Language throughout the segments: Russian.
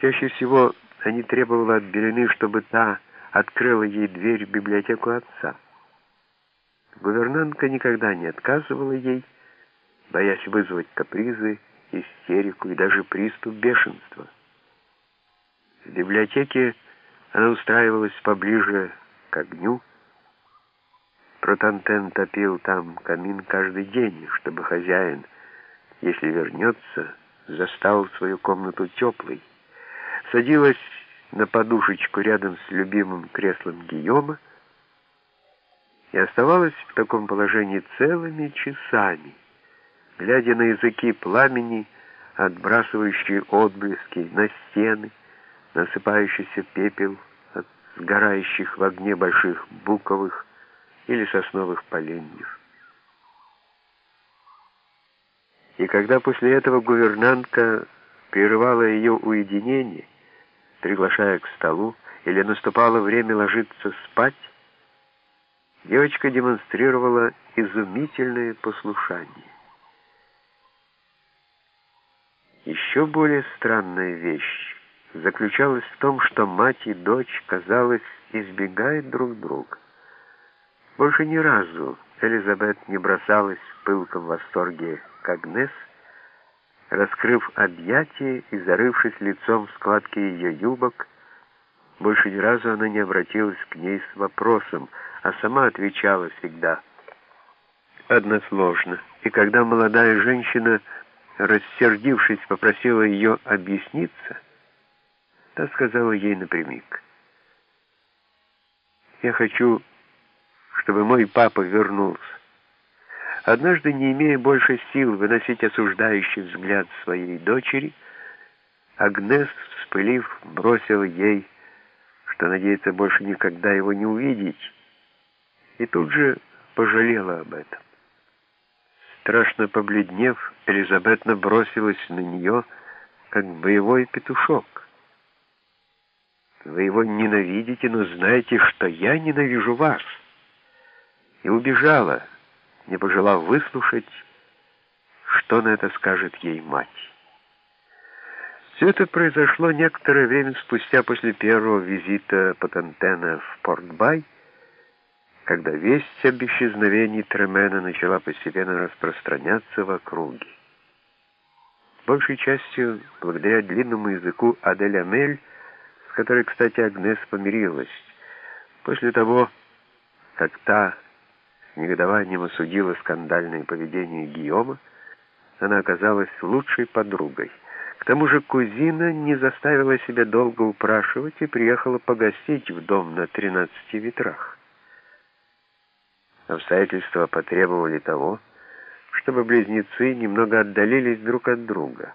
Чаще всего они требовали от Белины, чтобы та открыла ей дверь в библиотеку отца. Гувернантка никогда не отказывала ей, боясь вызвать капризы, истерику и даже приступ бешенства. В библиотеке она устраивалась поближе к огню. Протантен топил там камин каждый день, чтобы хозяин, если вернется, застал свою комнату теплой. Садилась на подушечку рядом с любимым креслом Гийома и оставалась в таком положении целыми часами, глядя на языки пламени, отбрасывающие отблески на стены, насыпающийся пепел от сгорающих в огне больших буковых или сосновых поленьев. И когда после этого гувернантка прерывала ее уединение, приглашая к столу, или наступало время ложиться спать, девочка демонстрировала изумительное послушание. Еще более странная вещь заключалась в том, что мать и дочь, казалось, избегают друг друга. Больше ни разу Элизабет не бросалась в пылком восторге к Агнес, раскрыв объятия и зарывшись лицом в складки ее юбок, больше ни разу она не обратилась к ней с вопросом, а сама отвечала всегда односложно. И когда молодая женщина, рассердившись, попросила ее объясниться, та сказала ей напрямик. «Я хочу, чтобы мой папа вернулся. Однажды, не имея больше сил выносить осуждающий взгляд своей дочери, Агнес, вспылив, бросил ей, что надеется больше никогда его не увидеть, и тут же пожалела об этом. Страшно побледнев, Элизабет набросилась на нее, как боевой петушок. Вы его ненавидите, но знаете, что я ненавижу вас. И убежала, не пожелав выслушать, что на это скажет ей мать. Все это произошло некоторое время спустя после первого визита Патантена в Порт-Бай, когда весть об исчезновении Тремена начала постепенно распространяться в округе. Большей частью, благодаря длинному языку Адель Амель, с которой, кстати, Агнес помирилась, после того, как та негодованием осудила скандальное поведение Гийома, она оказалась лучшей подругой. К тому же кузина не заставила себя долго упрашивать и приехала погостить в дом на тринадцати ветрах. Обстоятельства потребовали того, чтобы близнецы немного отдалились друг от друга,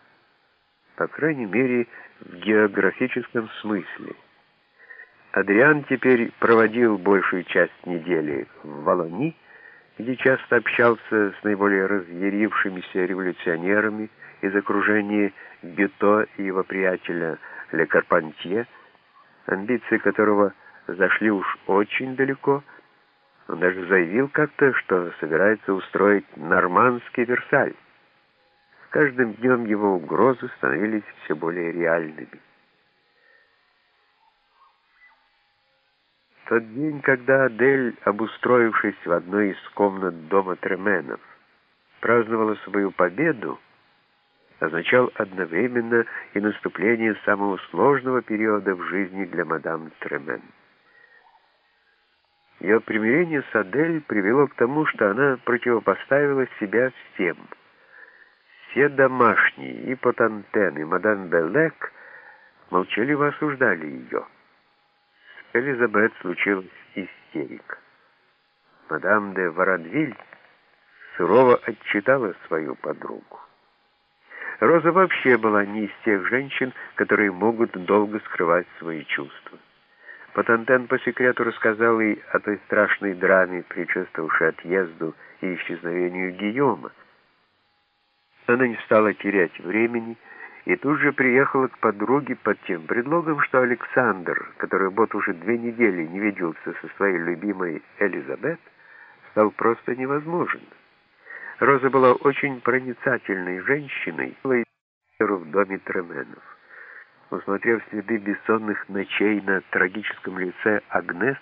по крайней мере, в географическом смысле. Адриан теперь проводил большую часть недели в Волони, где часто общался с наиболее разъярившимися революционерами из окружения Бюто и его приятеля Ле Карпантье, амбиции которого зашли уж очень далеко. Он даже заявил как-то, что собирается устроить нормандский Версаль. С каждым днем его угрозы становились все более реальными. Тот день, когда Адель, обустроившись в одной из комнат дома Тременов, праздновала свою победу, означал одновременно и наступление самого сложного периода в жизни для мадам Тремен. Ее примирение с Адель привело к тому, что она противопоставила себя всем. Все домашние, и Потантен, и мадам Белек молчаливо осуждали ее. Элизабет случилась истерика. Мадам де Варадвиль сурово отчитала свою подругу. Роза вообще была не из тех женщин, которые могут долго скрывать свои чувства. Патантен по секрету рассказал ей о той страшной драме, предшествовавшей отъезду и исчезновению Гийома. Она не стала терять времени, и тут же приехала к подруге под тем предлогом, что Александр, который вот уже две недели не виделся со своей любимой Элизабет, стал просто невозможен. Роза была очень проницательной женщиной в доме Тременов. Усмотрев следы бессонных ночей на трагическом лице Агнес,